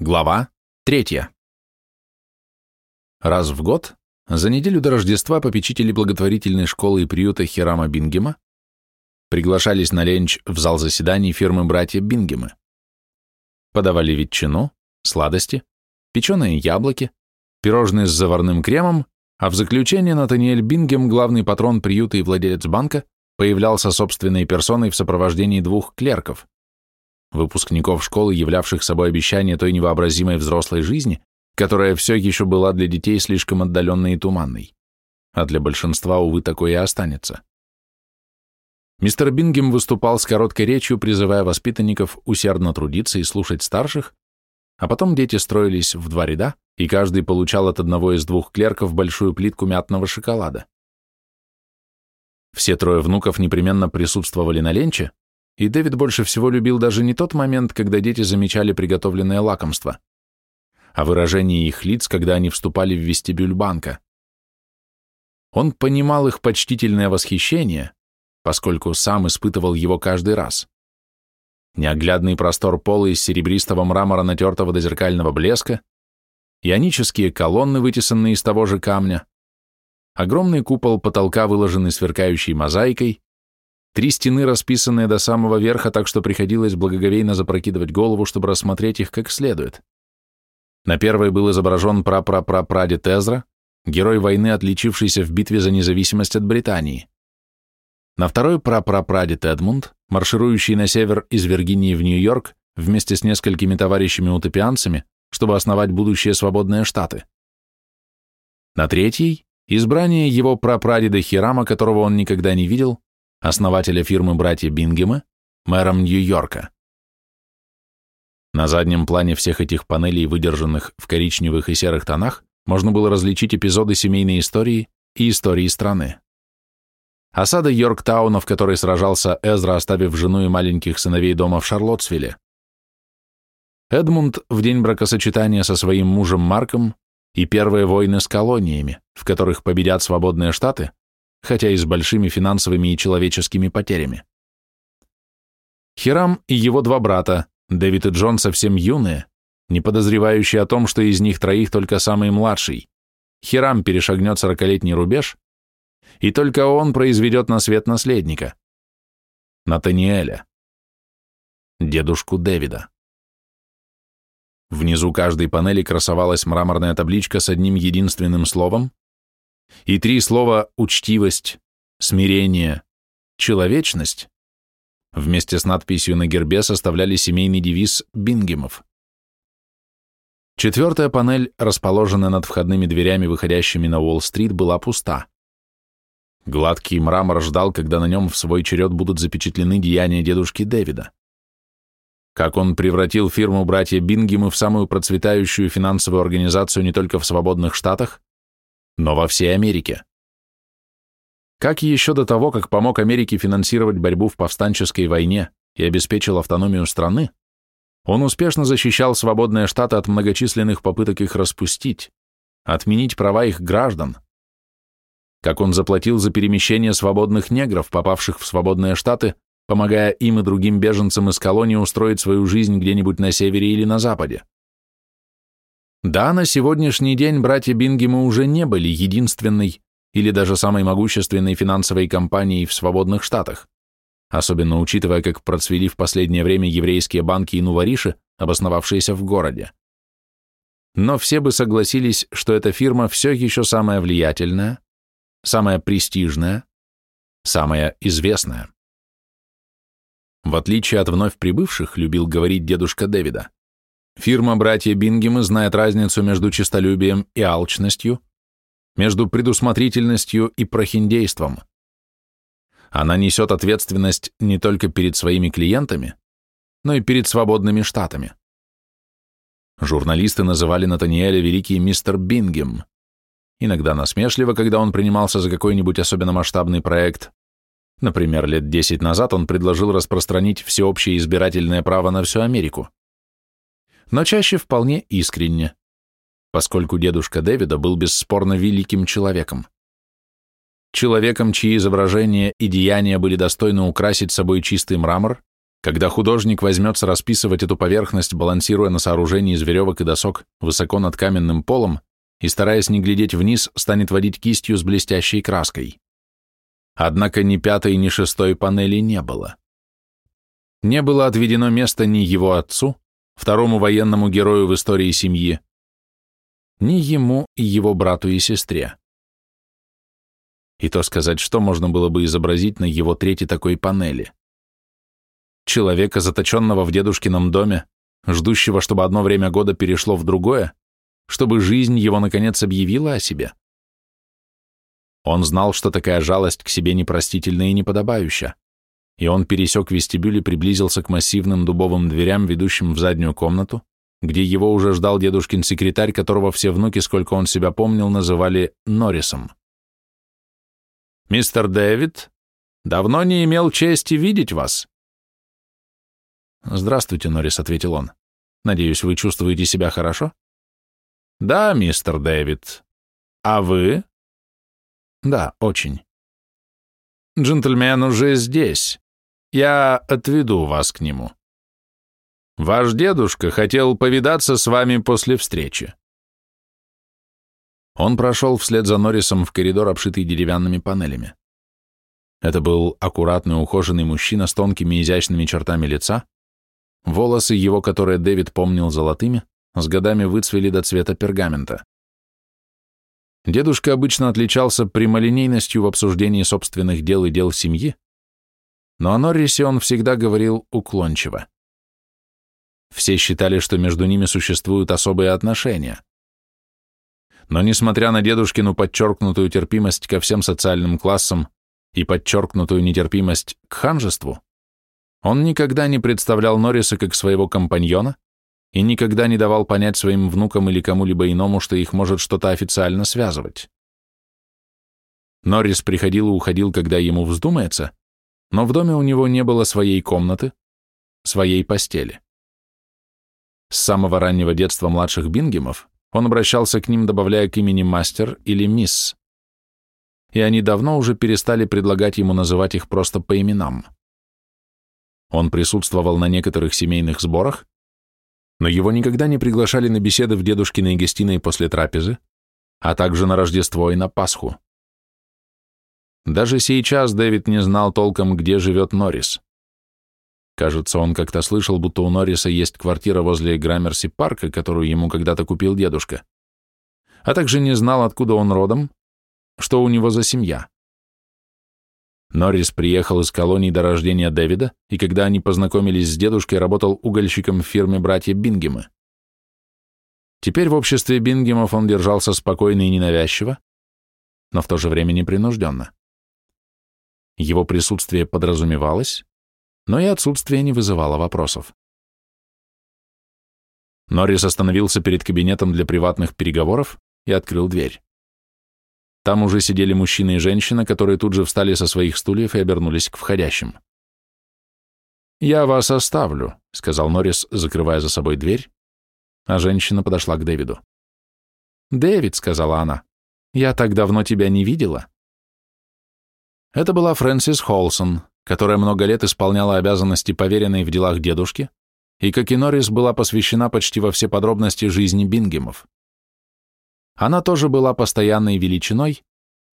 Глава третья. Раз в год, за неделю до Рождества попечители благотворительной школы и приюта Хирама Бингема приглашались на ленч в зал заседаний фирмы «Братья Бингемы». Подавали ветчину, сладости, печеные яблоки, пирожные с заварным кремом, а в заключение Натаниэль Бингем, главный патрон приюта и владелец банка, появлялся собственной персоной в сопровождении двух клерков – выпускников школы, являвших собой обещание той невообразимой взрослой жизни, которая все еще была для детей слишком отдаленной и туманной. А для большинства, увы, такое и останется. Мистер Бингем выступал с короткой речью, призывая воспитанников усердно трудиться и слушать старших, а потом дети строились в два ряда, и каждый получал от одного из двух клерков большую плитку мятного шоколада. Все трое внуков непременно присутствовали на ленче, и Дэвид больше всего любил даже не тот момент, когда дети замечали приготовленное лакомство, а выражение их лиц, когда они вступали в вестибюль банка. Он понимал их почтительное восхищение, поскольку сам испытывал его каждый раз. Неоглядный простор пола из серебристого мрамора, натертого до зеркального блеска, ионические колонны, вытесанные из того же камня, огромный купол потолка, выложенный сверкающей мозаикой, Три стены, расписанные до самого верха, так что приходилось благоговейно запрокидывать голову, чтобы рассмотреть их как следует. На первой был изображен прапрапрапрадед Эзра, герой войны, отличившийся в битве за независимость от Британии. На второй прапрапрадед Эдмунд, марширующий на север из Виргинии в Нью-Йорк вместе с несколькими товарищами-утопианцами, чтобы основать будущие свободные штаты. На третьей – избрание его прапрадеда Хирама, которого он никогда не видел, основателя фирмы братья Бингема, мэром Нью-Йорка. На заднем плане всех этих панелей, выдержанных в коричневых и серых тонах, можно было различить эпизоды семейной истории и истории страны. Осада Йорктауна, в которой сражался Эзра, оставив жену и маленьких сыновей дома в Шарлоттсвилле. Эдмунд в день бракосочетания со своим мужем Марком и первые войны с колониями, в которых победят свободные штаты, хотя и с большими финансовыми и человеческими потерями. Хирам и его два брата, Дэвид и Джон, совсем юные, не подозревающие о том, что из них троих только самый младший. Хирам перешагнет сорокалетний рубеж, и только он произведет на свет наследника. Натаниэля. Дедушку Дэвида. Внизу каждой панели красовалась мраморная табличка с одним единственным словом и три слова «учтивость», «смирение», «человечность» вместе с надписью на гербе составляли семейный девиз Бингемов. Четвертая панель, расположенная над входными дверями, выходящими на Уолл-стрит, была пуста. Гладкий мрамор ждал, когда на нем в свой черед будут запечатлены деяния дедушки Дэвида. Как он превратил фирму братья Бингемы в самую процветающую финансовую организацию не только в свободных штатах, но во всей Америке. Как еще до того, как помог Америке финансировать борьбу в повстанческой войне и обеспечил автономию страны, он успешно защищал свободные штаты от многочисленных попыток их распустить, отменить права их граждан, как он заплатил за перемещение свободных негров, попавших в свободные штаты, помогая им и другим беженцам из колонии устроить свою жизнь где-нибудь на севере или на западе. Да, на сегодняшний день братья Бингемы уже не были единственной или даже самой могущественной финансовой компанией в свободных штатах, особенно учитывая, как процвели в последнее время еврейские банки и нувориши, обосновавшиеся в городе. Но все бы согласились, что эта фирма все еще самая влиятельная, самая престижная, самая известная. В отличие от вновь прибывших, любил говорить дедушка Дэвида, Фирма «Братья Бингемы» знает разницу между честолюбием и алчностью, между предусмотрительностью и прохиндейством. Она несет ответственность не только перед своими клиентами, но и перед свободными штатами. Журналисты называли Натаниэля великий мистер Бингем, иногда насмешливо, когда он принимался за какой-нибудь особенно масштабный проект. Например, лет 10 назад он предложил распространить всеобщее избирательное право на всю Америку но чаще вполне искренне, поскольку дедушка Дэвида был бесспорно великим человеком. Человеком, чьи изображения и деяния были достойны украсить собой чистый мрамор Когда художник возьмется расписывать эту поверхность, балансируя на сооружении из веревок и досок высоко над каменным полом и, стараясь не глядеть вниз, станет водить кистью с блестящей краской. Однако ни пятой, ни шестой панели не было. Не было отведено место ни его отцу, второму военному герою в истории семьи, ни ему и его брату и сестре. И то сказать, что можно было бы изобразить на его третьей такой панели. Человека, заточенного в дедушкином доме, ждущего, чтобы одно время года перешло в другое, чтобы жизнь его наконец объявила о себе. Он знал, что такая жалость к себе непростительна и неподобающая, и он пересек вестибюль и приблизился к массивным дубовым дверям, ведущим в заднюю комнату, где его уже ждал дедушкин секретарь, которого все внуки, сколько он себя помнил, называли Норрисом. «Мистер Дэвид, давно не имел чести видеть вас». «Здравствуйте, Норрис», — ответил он. «Надеюсь, вы чувствуете себя хорошо?» «Да, мистер Дэвид. А вы?» «Да, очень». «Джентльмен уже здесь. Я отведу вас к нему. Ваш дедушка хотел повидаться с вами после встречи». Он прошел вслед за Норрисом в коридор, обшитый деревянными панелями. Это был аккуратный, ухоженный мужчина с тонкими изящными чертами лица, волосы его, которые Дэвид помнил золотыми, с годами выцвели до цвета пергамента. Дедушка обычно отличался прямолинейностью в обсуждении собственных дел и дел семьи, но о Норрисе он всегда говорил уклончиво. Все считали, что между ними существуют особые отношения. Но несмотря на дедушкину подчеркнутую терпимость ко всем социальным классам и подчеркнутую нетерпимость к ханжеству, он никогда не представлял Норриса как своего компаньона и никогда не давал понять своим внукам или кому-либо иному, что их может что-то официально связывать. Норрис приходил и уходил, когда ему вздумается, но в доме у него не было своей комнаты, своей постели. С самого раннего детства младших Бингемов он обращался к ним, добавляя к имени мастер или мисс. И они давно уже перестали предлагать ему называть их просто по именам. Он присутствовал на некоторых семейных сборах, но его никогда не приглашали на беседы в дедушкиной гостиной после трапезы, а также на Рождество и на Пасху. Даже сейчас Дэвид не знал толком, где живет Норрис. Кажется, он как-то слышал, будто у Норриса есть квартира возле Граммерси парка, которую ему когда-то купил дедушка. А также не знал, откуда он родом, что у него за семья. Норрис приехал из колонии до рождения Дэвида, и когда они познакомились с дедушкой, работал угольщиком в фирме братья Бингемы. Теперь в обществе Бингемов он держался спокойно и ненавязчиво, но в то же время непринужденно. Его присутствие подразумевалось, но и отсутствие не вызывало вопросов. Норрис остановился перед кабинетом для приватных переговоров и открыл дверь. Там уже сидели мужчина и женщина, которые тут же встали со своих стульев и обернулись к входящим. «Я вас оставлю», — сказал Норрис, закрывая за собой дверь, а женщина подошла к Дэвиду. «Дэвид», — сказала она, — «я так давно тебя не видела». Это была Фрэнсис Холсон, которая много лет исполняла обязанности поверенной в делах дедушки, и, как и Норрис, была посвящена почти во все подробности жизни Бингемов. Она тоже была постоянной величиной,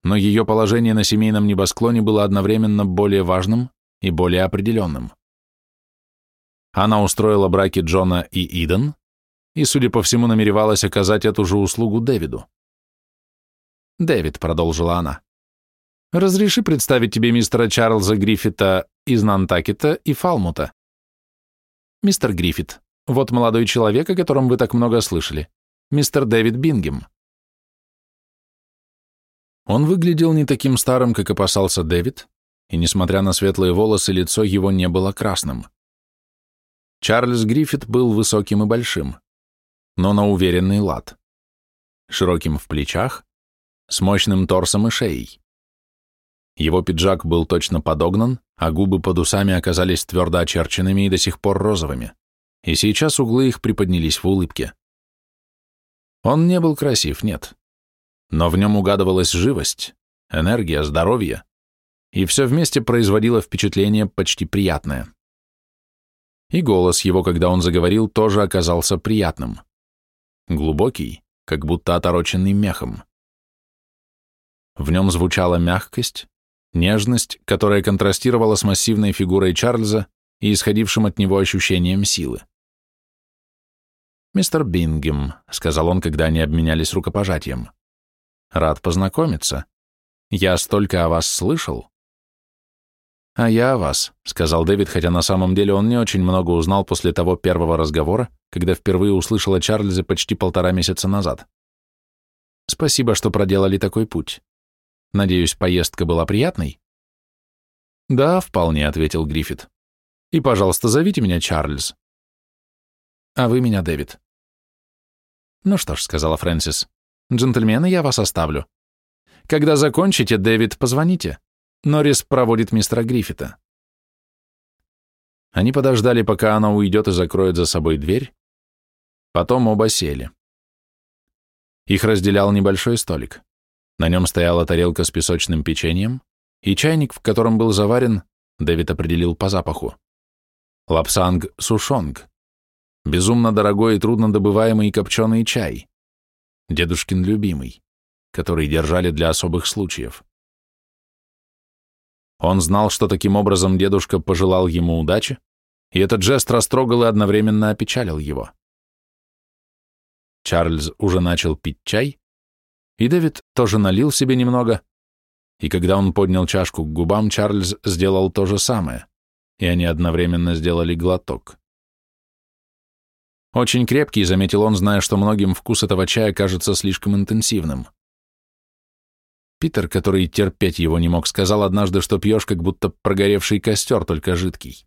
но ее положение на семейном небосклоне было одновременно более важным и более определенным. Она устроила браки Джона и Иден и, судя по всему, намеревалась оказать эту же услугу Дэвиду. «Дэвид», — продолжила она, Разреши представить тебе мистера Чарльза Гриффита из Нантакета и Фалмута. Мистер Гриффит, вот молодой человек, о котором вы так много слышали. Мистер Дэвид Бингем. Он выглядел не таким старым, как опасался Дэвид, и, несмотря на светлые волосы, лицо его не было красным. Чарльз Гриффит был высоким и большим, но на уверенный лад, широким в плечах, с мощным торсом и шеей. Его пиджак был точно подогнан, а губы под усами оказались твердо очерченными и до сих пор розовыми, и сейчас углы их приподнялись в улыбке. Он не был красив, нет. Но в нем угадывалась живость, энергия, здоровье, и все вместе производило впечатление почти приятное. И голос его, когда он заговорил, тоже оказался приятным. Глубокий, как будто отороченный мехом. В нем звучала мягкость, нежность, которая контрастировала с массивной фигурой Чарльза и исходившим от него ощущением силы. «Мистер Бингем», — сказал он, когда они обменялись рукопожатием, — «рад познакомиться. Я столько о вас слышал». «А я о вас», — сказал Дэвид, хотя на самом деле он не очень много узнал после того первого разговора, когда впервые услышал о Чарльзе почти полтора месяца назад. «Спасибо, что проделали такой путь. Надеюсь, поездка была приятной?» «Да, вполне», — ответил Гриффит. «И, пожалуйста, зовите меня Чарльз». «А вы меня Дэвид». «Ну что ж», — сказала Фрэнсис, — «джентльмены, я вас оставлю. Когда закончите, Дэвид, позвоните. Норрис проводит мистера Гриффита». Они подождали, пока она уйдет и закроет за собой дверь. Потом оба сели. Их разделял небольшой столик. На нем стояла тарелка с песочным печеньем и чайник, в котором был заварен, Дэвид определил по запаху, лапсанг сушонг, безумно дорогой и трудно добываемый копченый чай, дедушкин любимый, который держали для особых случаев. Он знал, что таким образом дедушка пожелал ему удачи, и этот жест растрогал и одновременно опечалил его. Чарльз уже начал пить чай, и Дэвид тоже налил себе немного, и когда он поднял чашку к губам, Чарльз сделал то же самое, и они одновременно сделали глоток. Очень крепкий, заметил он, зная, что многим вкус этого чая кажется слишком интенсивным. Питер, который терпеть его не мог, сказал однажды, что пьешь, как будто прогоревший костер, только жидкий.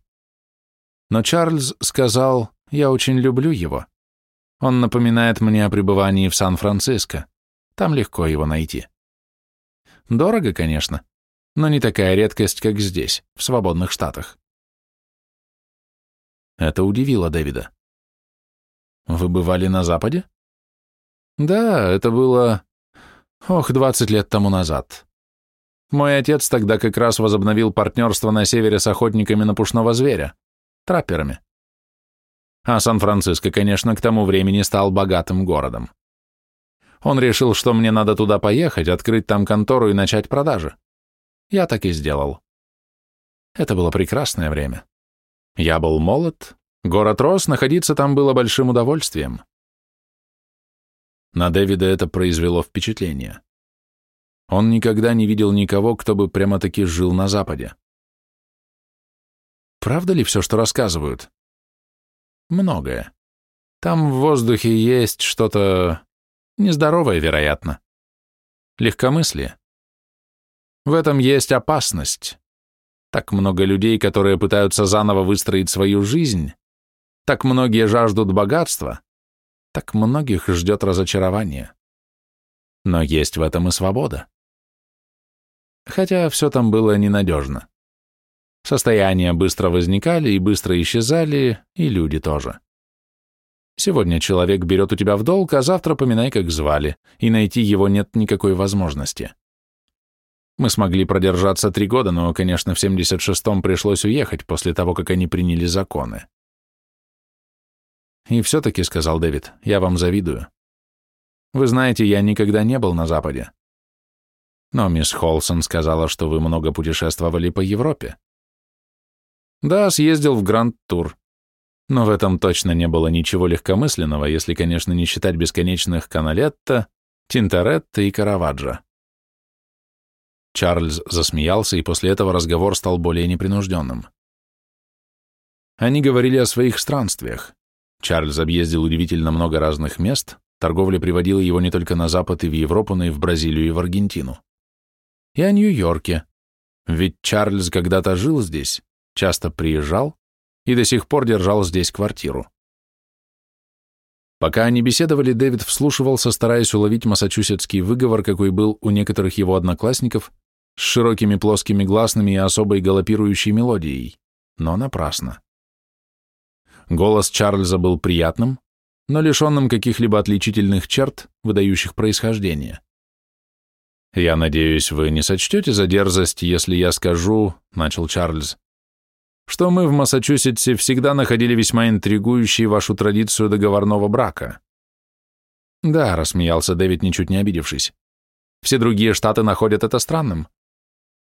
Но Чарльз сказал, я очень люблю его. Он напоминает мне о пребывании в Сан-Франциско. Там легко его найти. Дорого, конечно, но не такая редкость, как здесь, в свободных штатах. Это удивило Дэвида. Вы бывали на Западе? Да, это было... Ох, 20 лет тому назад. Мой отец тогда как раз возобновил партнерство на севере с охотниками на пушного зверя, трапперами. А Сан-Франциско, конечно, к тому времени стал богатым городом. Он решил, что мне надо туда поехать, открыть там контору и начать продажи. Я так и сделал. Это было прекрасное время. Я был молод, город рос, находиться там было большим удовольствием. На Дэвида это произвело впечатление. Он никогда не видел никого, кто бы прямо-таки жил на Западе. Правда ли все, что рассказывают? Многое. Там в воздухе есть что-то Нездоровое, вероятно. Легкомыслие. В этом есть опасность. Так много людей, которые пытаются заново выстроить свою жизнь, так многие жаждут богатства, так многих ждет разочарование. Но есть в этом и свобода. Хотя все там было ненадежно. Состояния быстро возникали и быстро исчезали, и люди тоже. Сегодня человек берет у тебя в долг, а завтра поминай, как звали, и найти его нет никакой возможности. Мы смогли продержаться три года, но, конечно, в 76-м пришлось уехать после того, как они приняли законы. И все-таки, — сказал Дэвид, — я вам завидую. Вы знаете, я никогда не был на Западе. Но мисс Холсон сказала, что вы много путешествовали по Европе. Да, съездил в Гранд-тур. Но в этом точно не было ничего легкомысленного, если, конечно, не считать бесконечных Каналетто, Тинторетто и Караваджо. Чарльз засмеялся, и после этого разговор стал более непринужденным. Они говорили о своих странствиях. Чарльз объездил удивительно много разных мест, торговля приводила его не только на Запад и в Европу, но и в Бразилию и в Аргентину. И о Нью-Йорке. Ведь Чарльз когда-то жил здесь, часто приезжал, и до сих пор держал здесь квартиру. Пока они беседовали, Дэвид вслушивался, стараясь уловить массачусетский выговор, какой был у некоторых его одноклассников, с широкими плоскими гласными и особой галопирующей мелодией, но напрасно. Голос Чарльза был приятным, но лишенным каких-либо отличительных черт, выдающих происхождение. «Я надеюсь, вы не сочтете за дерзость, если я скажу», — начал Чарльз, что мы в Массачусетсе всегда находили весьма интригующей вашу традицию договорного брака. Да, рассмеялся Дэвид, ничуть не обидевшись. Все другие штаты находят это странным.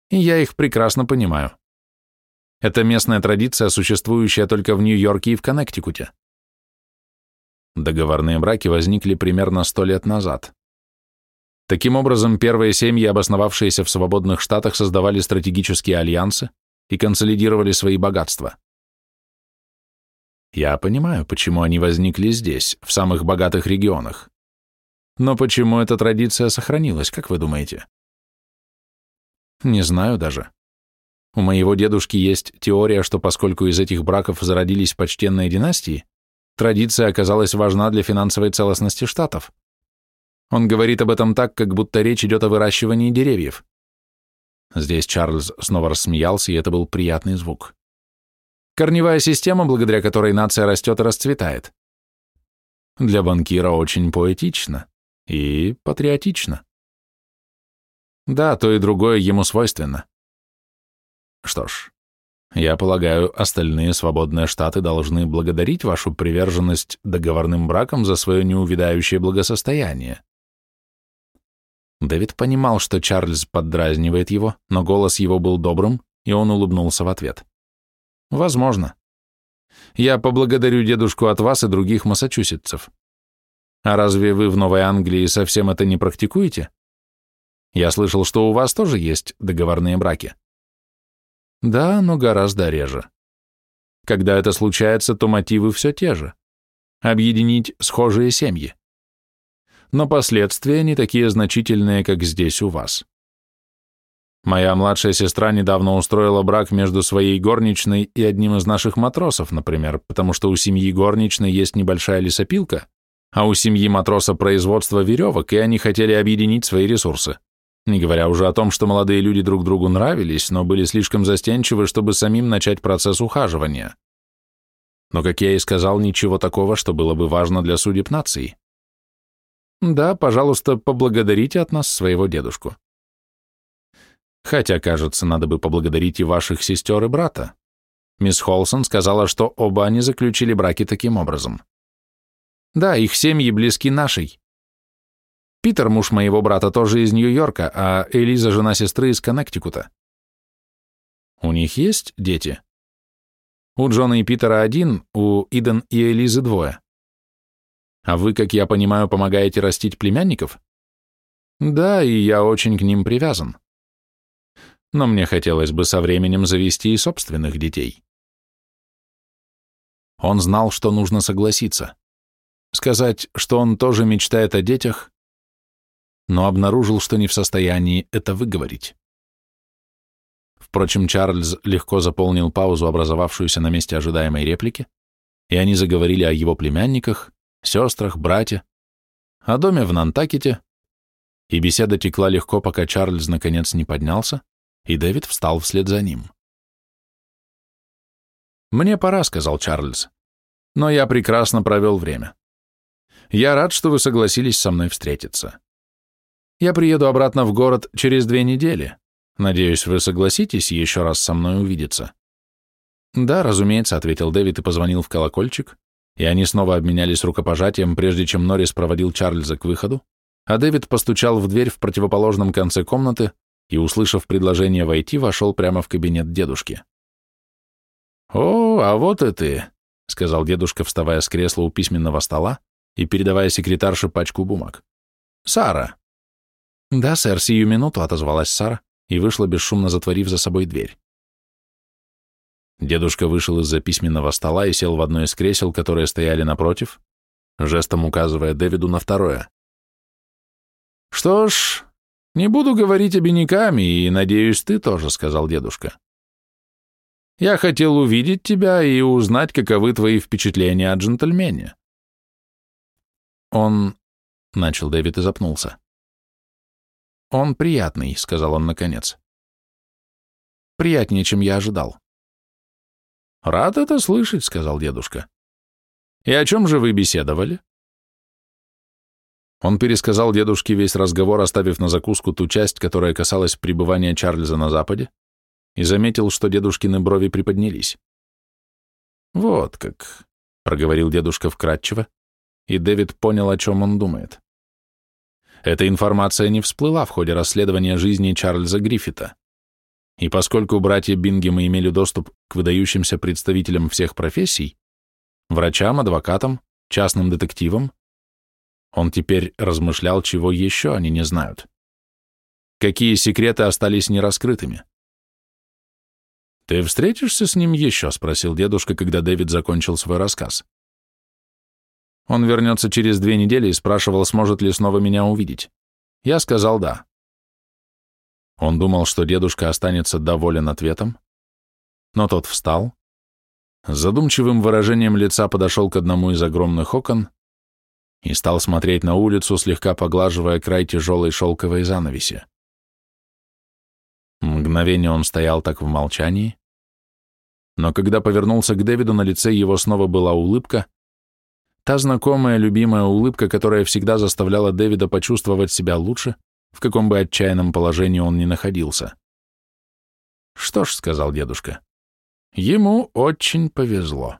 И я их прекрасно понимаю. Это местная традиция, существующая только в Нью-Йорке и в Коннектикуте. Договорные браки возникли примерно сто лет назад. Таким образом, первые семьи, обосновавшиеся в свободных штатах, создавали стратегические альянсы и консолидировали свои богатства. Я понимаю, почему они возникли здесь, в самых богатых регионах. Но почему эта традиция сохранилась, как вы думаете? Не знаю даже. У моего дедушки есть теория, что поскольку из этих браков зародились почтенные династии, традиция оказалась важна для финансовой целостности штатов. Он говорит об этом так, как будто речь идет о выращивании деревьев. Здесь Чарльз снова рассмеялся, и это был приятный звук. Корневая система, благодаря которой нация растет и расцветает. Для банкира очень поэтично и патриотично. Да, то и другое ему свойственно. Что ж, я полагаю, остальные свободные штаты должны благодарить вашу приверженность договорным бракам за свое неувидающее благосостояние. Дэвид понимал, что Чарльз поддразнивает его, но голос его был добрым, и он улыбнулся в ответ. «Возможно. Я поблагодарю дедушку от вас и других массачусетцев. А разве вы в Новой Англии совсем это не практикуете? Я слышал, что у вас тоже есть договорные браки». «Да, но гораздо реже. Когда это случается, то мотивы все те же. Объединить схожие семьи но последствия не такие значительные, как здесь у вас. Моя младшая сестра недавно устроила брак между своей горничной и одним из наших матросов, например, потому что у семьи горничной есть небольшая лесопилка, а у семьи матроса производство веревок, и они хотели объединить свои ресурсы. Не говоря уже о том, что молодые люди друг другу нравились, но были слишком застенчивы, чтобы самим начать процесс ухаживания. Но, как я и сказал, ничего такого, что было бы важно для судеб нации. Да, пожалуйста, поблагодарите от нас своего дедушку. Хотя, кажется, надо бы поблагодарить и ваших сестер и брата. Мисс Холсон сказала, что оба они заключили браки таким образом. Да, их семьи близки нашей. Питер, муж моего брата, тоже из Нью-Йорка, а Элиза, жена сестры, из Коннектикута. У них есть дети? У Джона и Питера один, у Иден и Элизы двое. А вы, как я понимаю, помогаете растить племянников? Да, и я очень к ним привязан. Но мне хотелось бы со временем завести и собственных детей. Он знал, что нужно согласиться. Сказать, что он тоже мечтает о детях, но обнаружил, что не в состоянии это выговорить. Впрочем, Чарльз легко заполнил паузу, образовавшуюся на месте ожидаемой реплики, и они заговорили о его племянниках, сестрах, брате, о доме в Нантакете, и беседа текла легко, пока Чарльз наконец не поднялся, и Дэвид встал вслед за ним. «Мне пора», — сказал Чарльз, — «но я прекрасно провел время. Я рад, что вы согласились со мной встретиться. Я приеду обратно в город через две недели. Надеюсь, вы согласитесь еще раз со мной увидеться». «Да, разумеется», — ответил Дэвид и позвонил в колокольчик, и они снова обменялись рукопожатием, прежде чем Норрис проводил Чарльза к выходу, а Дэвид постучал в дверь в противоположном конце комнаты и, услышав предложение войти, вошел прямо в кабинет дедушки. «О, а вот и ты», — сказал дедушка, вставая с кресла у письменного стола и передавая секретарше пачку бумаг. «Сара». «Да, сэр, сию минуту», — отозвалась Сара и вышла, бесшумно затворив за собой дверь. Дедушка вышел из-за письменного стола и сел в одно из кресел, которые стояли напротив, жестом указывая Дэвиду на второе. «Что ж, не буду говорить обиняками, и, надеюсь, ты тоже», — сказал дедушка. «Я хотел увидеть тебя и узнать, каковы твои впечатления о джентльмене». «Он...» — начал Дэвид и запнулся. «Он приятный», — сказал он наконец. «Приятнее, чем я ожидал». «Рад это слышать», — сказал дедушка. «И о чем же вы беседовали?» Он пересказал дедушке весь разговор, оставив на закуску ту часть, которая касалась пребывания Чарльза на Западе, и заметил, что дедушкины брови приподнялись. Вот как, — проговорил дедушка вкратчиво, и Дэвид понял, о чем он думает. Эта информация не всплыла в ходе расследования жизни Чарльза Гриффита. И поскольку братья Бингемы имели доступ к выдающимся представителям всех профессий, врачам, адвокатам, частным детективам, он теперь размышлял, чего еще они не знают. Какие секреты остались нераскрытыми? «Ты встретишься с ним еще?» — спросил дедушка, когда Дэвид закончил свой рассказ. Он вернется через две недели и спрашивал, сможет ли снова меня увидеть. Я сказал «да». Он думал, что дедушка останется доволен ответом, но тот встал, задумчивым выражением лица подошел к одному из огромных окон и стал смотреть на улицу, слегка поглаживая край тяжелой шелковой занавеси. Мгновение он стоял так в молчании, но когда повернулся к Дэвиду, на лице его снова была улыбка, Та знакомая, любимая улыбка, которая всегда заставляла Дэвида почувствовать себя лучше, в каком бы отчаянном положении он ни находился. «Что ж», — сказал дедушка, — «ему очень повезло».